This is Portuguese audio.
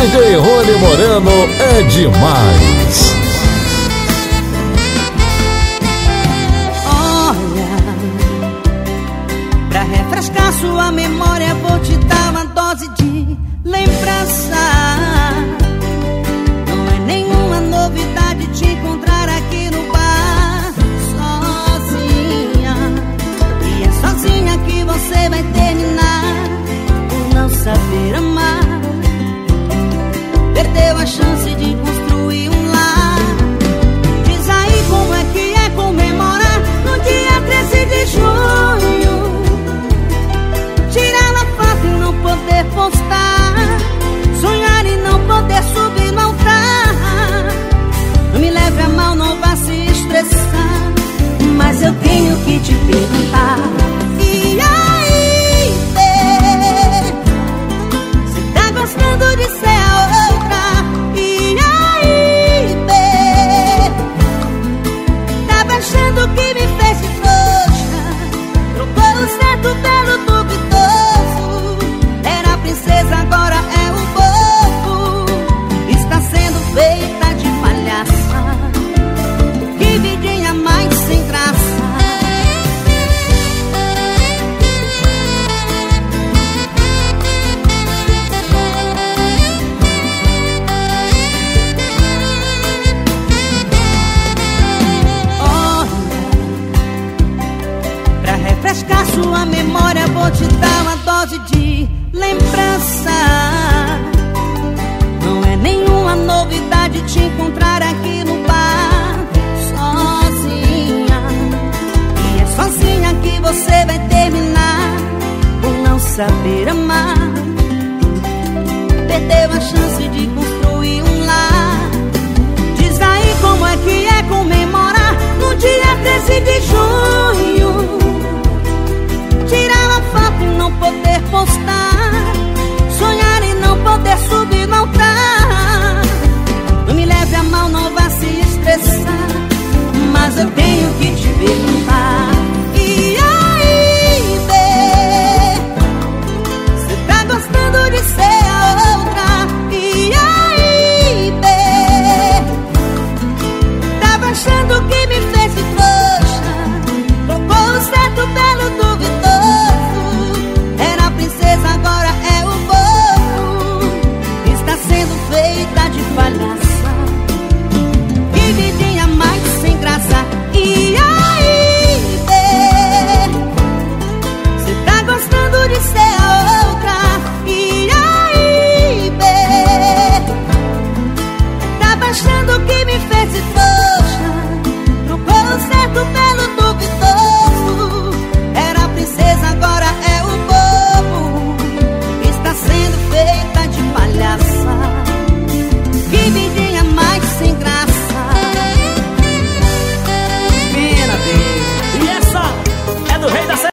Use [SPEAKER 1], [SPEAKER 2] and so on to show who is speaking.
[SPEAKER 1] DJ Rony Moreno é demais.
[SPEAKER 2] Olha, pra refrescar sua memória, vou te dar uma dose de lembrança. tua memória vou te dar uma dose de lembrança. Não é nenhuma novidade te encontrar aqui no bar sozinha. E é sozinha que você vai terminar por não saber amar. Perdeu a chance de construir um lar. Diz aí como é que é comemorar no dia 13 de junho. apostado.